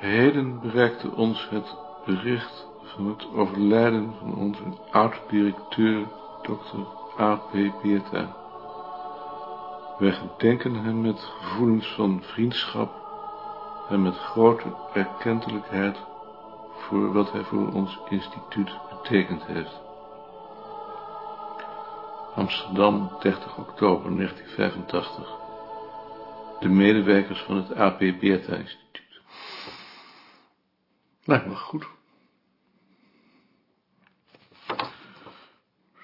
Heden bereikte ons het bericht van het overlijden van onze oud-directeur, dokter A.P. Beerta. Wij gedenken hem met gevoelens van vriendschap en met grote erkentelijkheid voor wat hij voor ons instituut betekend heeft. Amsterdam, 30 oktober 1985. De medewerkers van het A.P. Instituut. Lijkt me goed.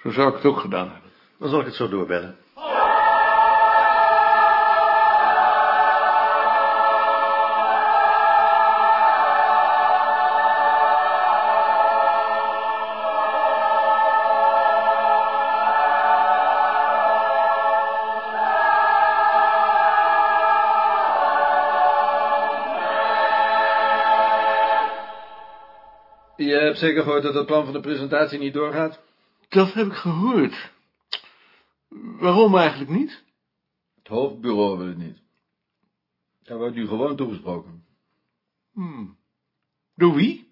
Zo zou ik het ook gedaan hebben. Dan zal ik het zo doorbellen. Hebt zeker gehoord dat het plan van de presentatie niet doorgaat? Dat heb ik gehoord. Waarom eigenlijk niet? Het hoofdbureau wil het niet. Daar wordt nu gewoon toegesproken. Hmm. Door wie?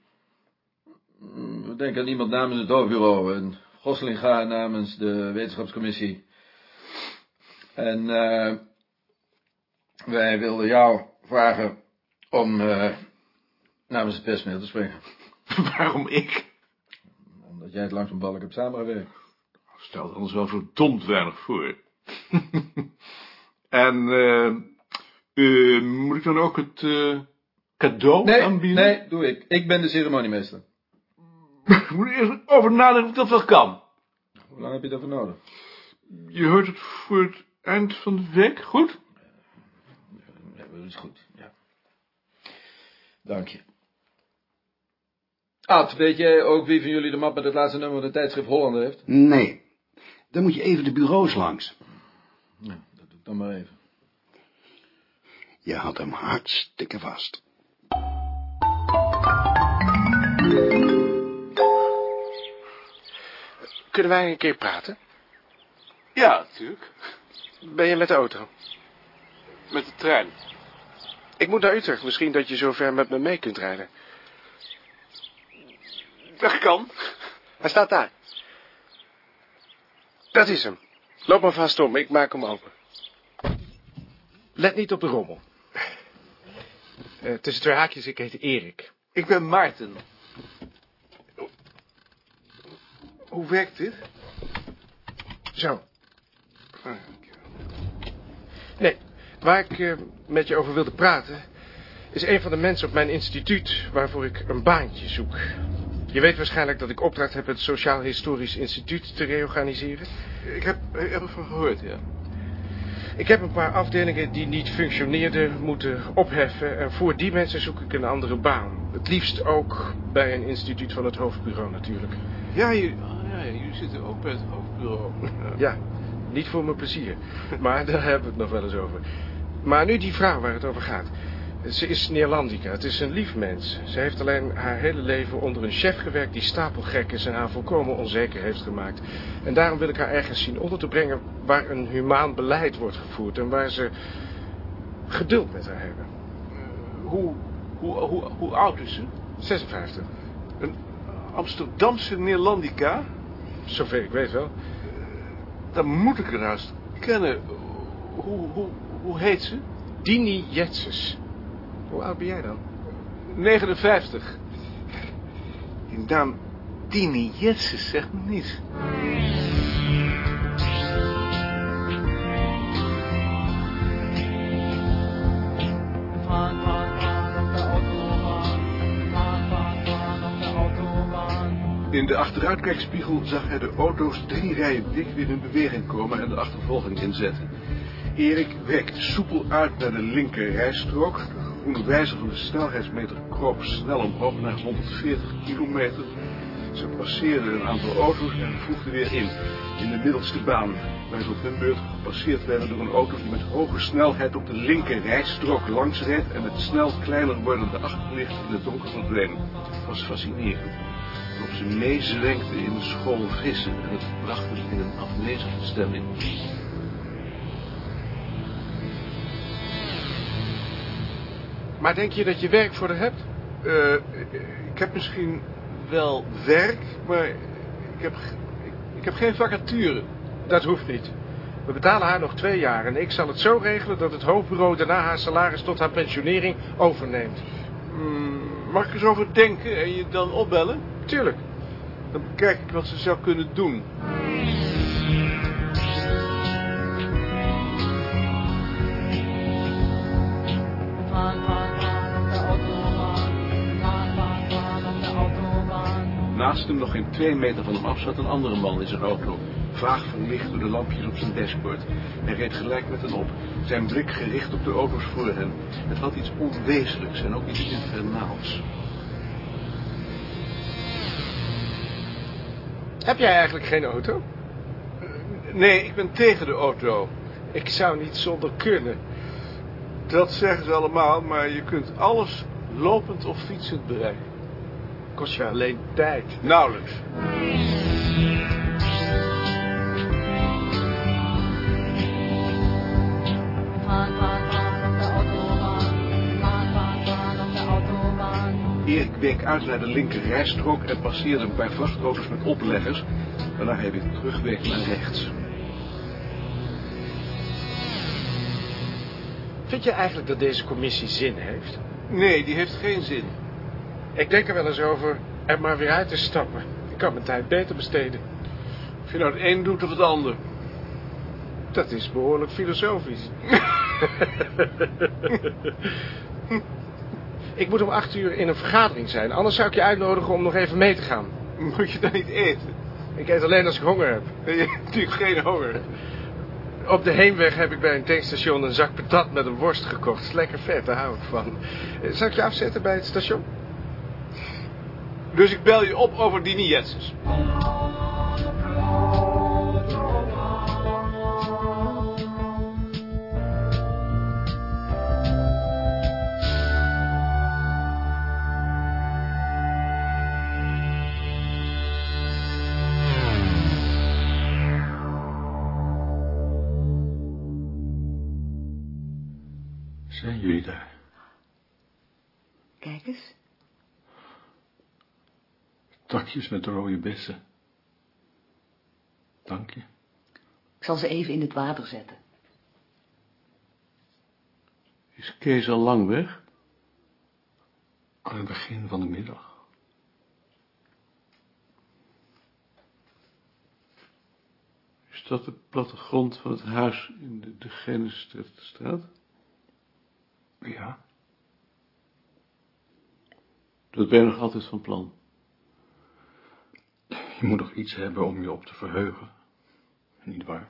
Hmm, We denken aan iemand namens het hoofdbureau. En Goslinga namens de wetenschapscommissie. En eh, wij wilden jou vragen om eh, namens het persmail te springen. Waarom ik? Omdat jij het langs een balk hebt samengewerkt. Stel ons wel verdomd weinig voor. en eh, eh, moet ik dan ook het eh, cadeau Nee, aanbieden? nee, doe ik. Ik ben de ceremoniemeester. Ik moet er eerst over nadenken of ik dat wel kan. Hoe lang heb je daarvoor nodig? Je hoort het voor het eind van de week, goed? Ja, dat is goed, ja. Dank je. Ad, weet jij ook wie van jullie de map met het laatste nummer van de tijdschrift Hollander heeft? Nee. Dan moet je even de bureaus langs. Nou, dat doe ik dan maar even. Je had hem hartstikke vast. Kunnen wij een keer praten? Ja, natuurlijk. Ben je met de auto? Met de trein. Ik moet naar Utrecht. Misschien dat je zover met me mee kunt rijden. Dat kan. Hij staat daar. Dat is hem. Loop maar vast om. Ik maak hem open. Let niet op de rommel. Eh, tussen twee haakjes, ik heet Erik. Ik ben Maarten. Hoe werkt dit? Zo. Nee, waar ik eh, met je over wilde praten... is een van de mensen op mijn instituut... waarvoor ik een baantje zoek. Je weet waarschijnlijk dat ik opdracht heb... het Sociaal Historisch Instituut te reorganiseren. Ik heb, ik heb ervan gehoord, ja. Ik heb een paar afdelingen die niet functioneerden moeten opheffen... en voor die mensen zoek ik een andere baan. Het liefst ook bij een instituut van het hoofdbureau natuurlijk. Ja, je, ah, ja, jullie zitten ook bij het hoofdbureau. Ja, niet voor mijn plezier. Maar daar hebben we het nog wel eens over. Maar nu die vrouw waar het over gaat. Ze is Neerlandica. Het is een lief mens. Ze heeft alleen haar hele leven onder een chef gewerkt die stapelgek is en haar volkomen onzeker heeft gemaakt. En daarom wil ik haar ergens zien onder te brengen waar een humaan beleid wordt gevoerd en waar ze geduld met haar hebben. Hoe, hoe, hoe, hoe oud is ze? 56. Een Amsterdamse Neerlandica? Zover ik weet wel. Dan moet ik haar haast kennen. Hoe, hoe, hoe heet ze? Dini Jetses. Hoe oud ben jij dan? 59. Die naam Tini Jetses zegt me niets. In de achteruitkijkspiegel zag hij de auto's drie rijen dik weer in beweging komen en de achtervolging inzetten. Erik werkte soepel uit naar de linker rijstrook. Van de snelheidsmeter kroop snel omhoog naar 140 kilometer. Ze passeerden een aantal auto's en voegden weer in, in de middelste baan. Waar ze op hun beurt gepasseerd werden door een auto die met hoge snelheid op de linker rijstrook langs reed en met snel kleiner wordende achterlicht in het donker verdween. Het was fascinerend. Of ze meezwenkten in de school vissen en het bracht hem in een afwezige stemming. Maar denk je dat je werk voor haar hebt? Eh, ik heb misschien wel werk, maar ik heb, ik heb geen vacature. Dat hoeft niet. We betalen haar nog twee jaar en ik zal het zo regelen dat het hoofdbureau daarna haar salaris tot haar pensionering overneemt. Hmm, mag ik eens over denken en je dan opbellen? Tuurlijk. Dan bekijk ik wat ze zou kunnen doen. Naast hem, nog geen twee meter van hem af, zat een andere man in zijn auto. Vaag verlicht door de lampjes op zijn dashboard. Hij reed gelijk met hen op. Zijn blik gericht op de auto's voor hen. Het had iets onwezenlijks en ook iets infernaals. Heb jij eigenlijk geen auto? Nee, ik ben tegen de auto. Ik zou niet zonder kunnen. Dat zeggen ze allemaal, maar je kunt alles lopend of fietsend bereiken. Kost je alleen tijd. Nauwelijks. Erik week uit naar de linker rijstrook en passeerde een paar vrachtauto's met opleggers, waarna hij weer terugweek naar rechts. Vind je eigenlijk dat deze commissie zin heeft? Nee, die heeft geen zin. Ik denk er wel eens over er maar weer uit te stappen. Ik kan mijn tijd beter besteden. Of je nou het een doet of het ander. Dat is behoorlijk filosofisch. ik moet om acht uur in een vergadering zijn. Anders zou ik je uitnodigen om nog even mee te gaan. Moet je dan niet eten? Ik eet alleen als ik honger heb. Je hebt natuurlijk geen honger. Op de heenweg heb ik bij een tankstation een zak patat met een worst gekocht. Is lekker vet, daar hou ik van. Eh, Zal ik je afzetten bij het station? Dus ik bel je op over die Nietzsche's. Zijn jullie daar? Kijk eens. Takjes met rode bessen. Dank je. Ik zal ze even in het water zetten. Is Kees al lang weg? Aan het begin van de middag. Is dat de plattegrond van het huis in de, de Genestraat? Ja, Dat ben je nog altijd van plan. Je moet nog iets hebben om je op te verheugen. Niet waar?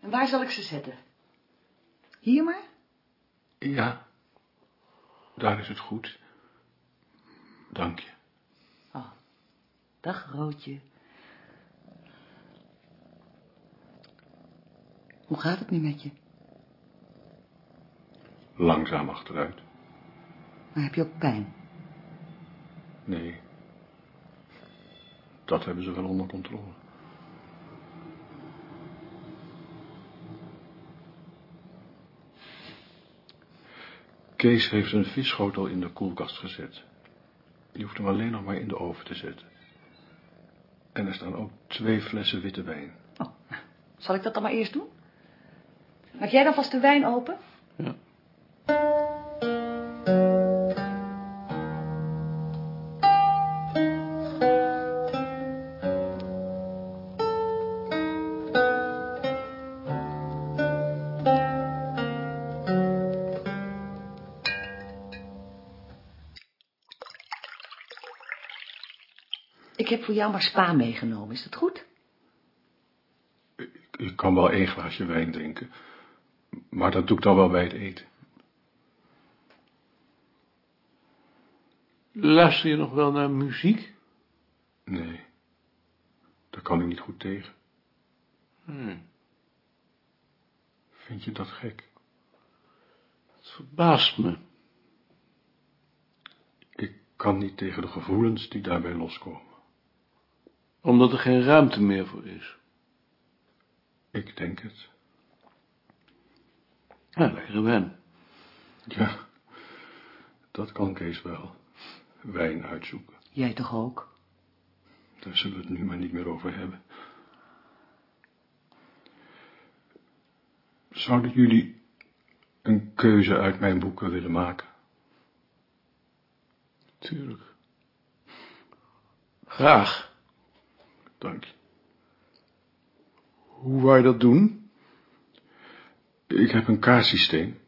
En waar zal ik ze zetten? Hier maar? Ja, daar is het goed. Dank je. Oh, dag Roodje. Hoe gaat het nu met je? Langzaam achteruit. Maar heb je ook pijn? Nee. Dat hebben ze wel onder controle. Kees heeft een visschotel in de koelkast gezet. Je hoeft hem alleen nog maar in de oven te zetten. En er staan ook twee flessen witte wijn. Oh, nou, zal ik dat dan maar eerst doen? Maak jij dan vast de wijn open? Ja. Heb voor jou maar spa meegenomen, is dat goed? Ik, ik kan wel één glaasje wijn drinken. Maar dat doe ik dan wel bij het eten. Luister je nog wel naar muziek? Nee. Daar kan ik niet goed tegen. Hmm. Vind je dat gek? Het verbaast me. Ik kan niet tegen de gevoelens die daarbij loskomen. Omdat er geen ruimte meer voor is. Ik denk het. Ja, lekkere wijn. Ja, Dat kan Kees wel. Wijn uitzoeken. Jij toch ook? Daar zullen we het nu maar niet meer over hebben. Zouden jullie een keuze uit mijn boeken willen maken? Tuurlijk. Graag. Dank je. Hoe wou je dat doen? Ik heb een kaartsysteem.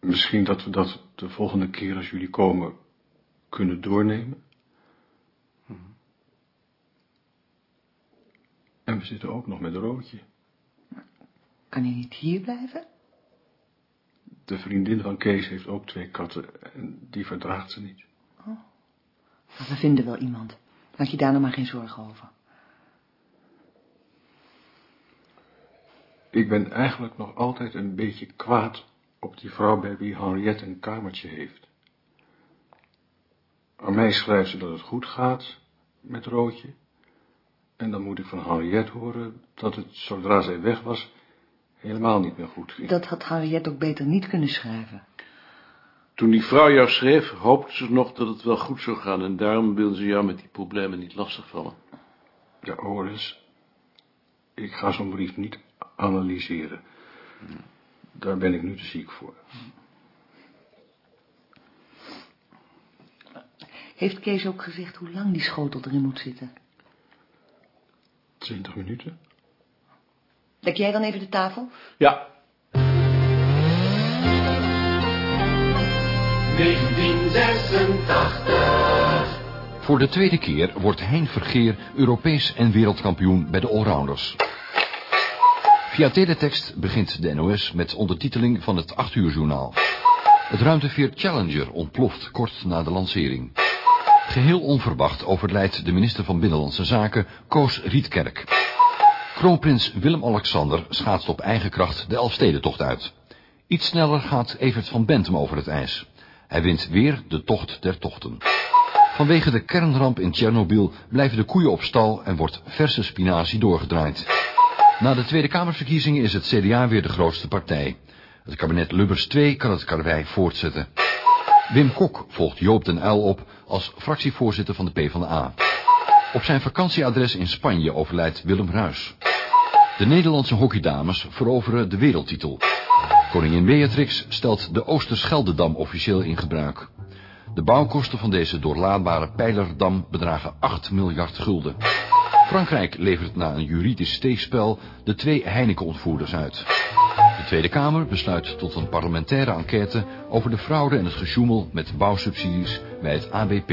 Misschien dat we dat de volgende keer als jullie komen kunnen doornemen. En we zitten ook nog met Roodje. Kan hij niet hier blijven? De vriendin van Kees heeft ook twee katten en die verdraagt ze niet. Maar we vinden wel iemand. Maak je daar nou maar geen zorgen over. Ik ben eigenlijk nog altijd een beetje kwaad op die vrouw bij wie Henriette een kamertje heeft. Aan mij schrijft ze dat het goed gaat met Roodje. En dan moet ik van Henriette horen dat het, zodra zij weg was, helemaal niet meer goed ging. Dat had Harriet ook beter niet kunnen schrijven. Toen die vrouw jou schreef, hoopte ze nog dat het wel goed zou gaan... en daarom wilde ze jou met die problemen niet lastigvallen. Ja, hoor eens. Ik ga zo'n brief niet analyseren. Daar ben ik nu te ziek voor. Heeft Kees ook gezegd hoe lang die schotel erin moet zitten? Twintig minuten? Dek jij dan even de tafel? Ja, 1986. Voor de tweede keer wordt Hein Vergeer Europees en wereldkampioen bij de allrounders. Via teletext begint de NOS met ondertiteling van het 8 uur journaal. Het ruimteveer Challenger ontploft kort na de lancering. Geheel onverwacht overlijdt de minister van Binnenlandse Zaken Koos Rietkerk. Kroonprins Willem-Alexander schaatst op eigen kracht de Elfstedentocht uit. Iets sneller gaat Evert van Bentum over het ijs. Hij wint weer de tocht der tochten. Vanwege de kernramp in Tsjernobyl blijven de koeien op stal en wordt verse spinazie doorgedraaid. Na de Tweede Kamerverkiezingen is het CDA weer de grootste partij. Het kabinet Lubbers 2 kan het karwei voortzetten. Wim Kok volgt Joop den Uyl op als fractievoorzitter van de PvdA. Op zijn vakantieadres in Spanje overlijdt Willem Ruis. De Nederlandse hockeydames veroveren de wereldtitel. Koningin Beatrix stelt de Oosterscheldedam officieel in gebruik. De bouwkosten van deze doorlaadbare pijlerdam bedragen 8 miljard gulden. Frankrijk levert na een juridisch steekspel de twee Heineken-ontvoerders uit. De Tweede Kamer besluit tot een parlementaire enquête over de fraude en het gesjoemel met bouwsubsidies bij het ABP.